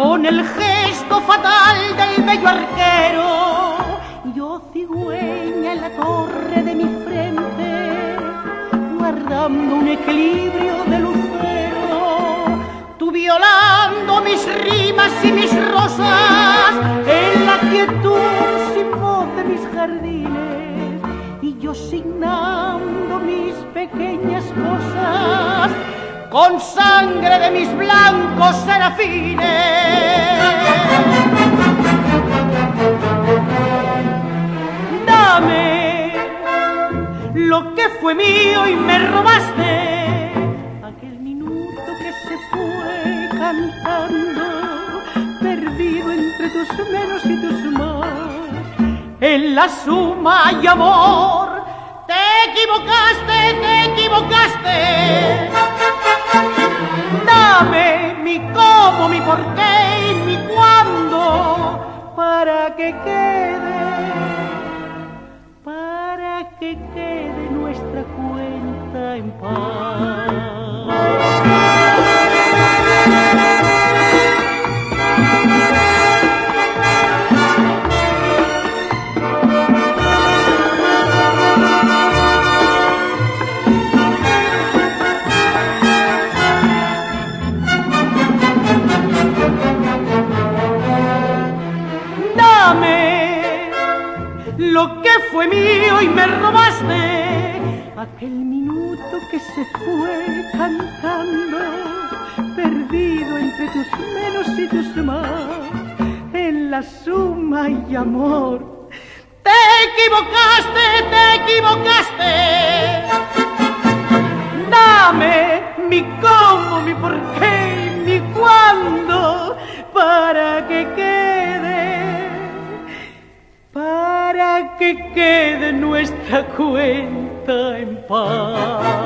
con el gesto fatal del bello arquero, yo cigüeña en la torre de mi frente, guardando un equilibrio de lucero, tú violando mis rimas y mis rosas, en la quietud sin voz de mis jardines, y yo signando mis pequeñas cosas con sangre de mis blancos serafines. Que fue mío y me robaste aquel minuto que se fue cantando, perdido entre tus menos y tus más. En la suma y amor te equivocaste, te equivocaste. Dame mi cómo, mi por qué y mi cuándo para que quede, que quede nuestra cuenta en Dame lo que fue mío y me robaste aquel minuto que se fue cantando, perdido entre tus menos y tus más, en la suma y amor. Te equivocaste, te equivocaste. Dame mi cómo, mi por qué que quede nuestra cuenta en paz.